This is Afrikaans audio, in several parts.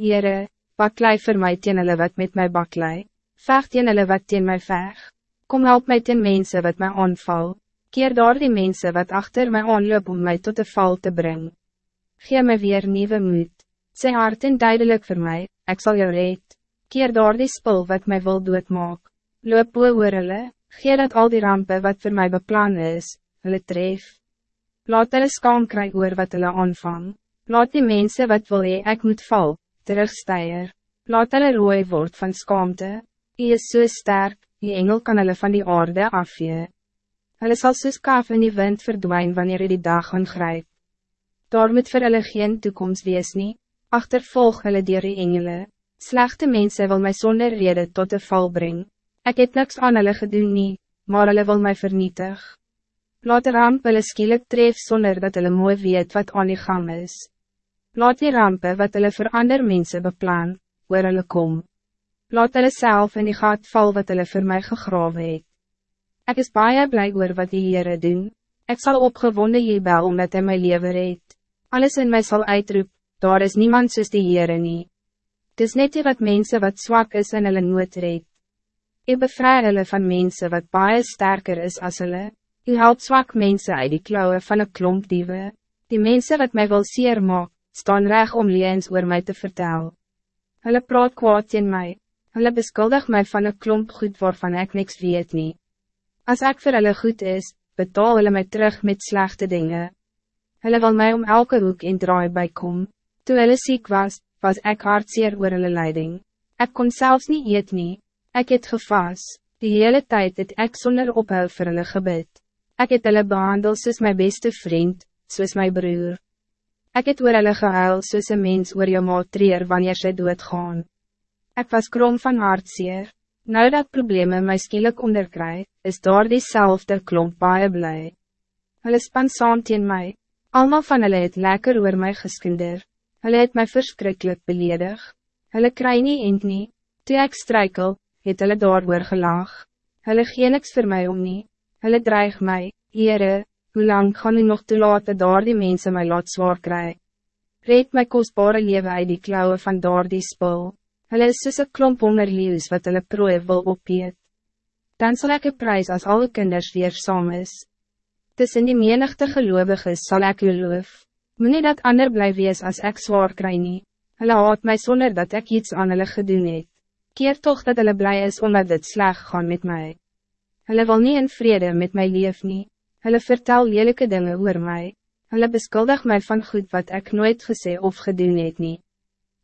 Heere, baklei vir my teen hulle wat met my baklei, vecht teen hulle wat teen my veg. Kom help my teen mense wat my aanval, keer daar die mense wat achter my aanloop om my tot de val te brengen. Gee my weer nieuwe moed, sê hart en duidelijk voor mij, ik zal jou red. Keer daar die spul wat mij wil doodmaak, loop oor hulle, gee dat al die rampen wat voor mij beplan is, hulle tref. Laat hulle skaam kry oor wat hulle aanvang, laat die mensen wat wil hee, ek moet val, terugsteier, laat hulle rooi word van skaamte, hy is so sterk, die engel kan hulle van die aarde afvee. Hulle sal soos kaaf in die wind verdwijnen wanneer hy die dag ingryp. Daar moet vir hulle geen toekomst wees nie, achtervolg hulle dier die engele, slechte mensen wil mij zonder reden tot de val brengen. Ik heb niks aan hulle gedoen nie, maar hulle wil mij vernietig. Laat de ramp hulle skielik tref zonder dat hulle mooi weet wat aan die gang is. Laat die rampen wat hulle voor ander mensen beplan, waar hulle kom. Laat hulle self in die gat val wat hulle voor mij gegraven het. Ik is baie blij oor wat die Heere doen. Ik zal opgewonden jebel omdat hij my lever het. Alles in mij zal uitroep, daar is niemand soos die Heere nie. Het is net die wat mensen wat zwak is en hulle nood red. Ik bevry hulle van mensen wat baie sterker is as hulle. U helpt zwak mensen uit die klauwen van een klomp diewe. Die mensen wat mij wil seer maak, staan reg om liens oor mij te vertellen. Hulle praat kwaad in mij. Hulle beskuldig mij van een klomp goed waarvan ik niks weet niet. Als ik voor hulle goed is, betaal hulle mij terug met slechte dingen. Hulle wil mij om elke hoek in draai bijkom. Toen hulle ziek was, was ik hartseer oor hulle leiding. Ik kon zelfs niet eet nie. Ik het gevas. Die hele tijd het ik zonder ophou vir hulle gebid. Ik het hulle behandel soos my beste vriend, soos my broer. Ik het oor hulle gehuil soos een mens oor jou maat treer wanneer sy doodgaan. Ik was krom van hartseer. Nou dat problemen my skielik onderkry, is daar diezelfde klomp baie bly. Hulle span saam teen my, almal van hulle het lekker oor my geskinder, hulle het my verschrikkelijk beledig, hulle kry nie end nie, toe ek struikel, het hulle daar oor gelaag, hulle gee niks vir my om nie, hulle dreig my, Heere, hoe lang gaan u nog toelaat dat daar die mense my laat zwaar kry? Red my kostbare leven uit die klauwen van daar die spul. Hulle is soos een klomp hongerleeuws wat hulle prooi wil opheet. Dan zal ik een prijs als alle kinders weer saam is. Tussen die menigte gelovig is sal ek u loof. Moet nie dat ander bly wees as ek zwaar kry nie. Hulle haat my sonder dat ik iets aan hulle gedoen het. Keer toch dat hulle blij is omdat dit sleg gaan met mij. Hulle wil niet in vrede met mij leef nie. Hulle vertel lelijke dingen oor mij. Hulle beskuldig mij van goed wat ik nooit gesê of gedoen het nie.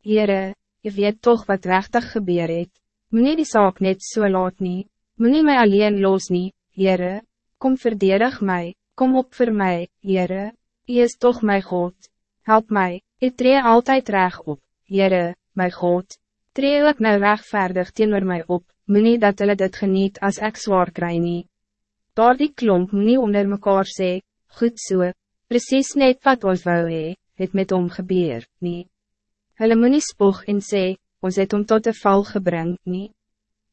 Heere, je weet toch wat rechtig gebeur het. Meneer die zaak net so laat nie, meneer my alleen los nie, Heere, kom verdedig mij, kom op voor mij, Heere, Je is toch mijn God, help mij, ik tree altijd reg op, Heere, mijn God, tree ek nou rechtvaardig teenoor mij op, meneer dat hulle dit geniet als ek zwaar kry nie. Daar die klomp nie onder mekaar sê, goed so, precies net wat ons wou hee, het met hom gebeur, nie. Hulle moet nie spoeg en sê, ons het om tot de val gebring, nie.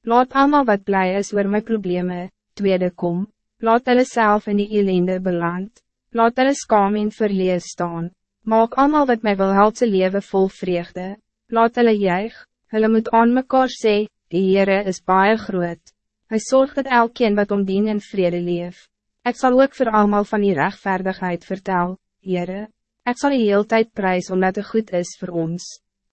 Laat allemaal wat blij is oor my probleme, tweede kom, laat hulle self in die ellende beland, laat hulle skam en verlees staan, maak allemaal wat mij wil helse leven vol vreugde, laat hulle juig, hulle moet aan mekaar sê, die Heere is baie groot, hy zorgt dat elkeen wat om dien in vrede leef, ik zal ook voor allemaal van die rechtvaardigheid vertel, Heere. Ik zal de hele tijd prijs omdat het goed is voor ons.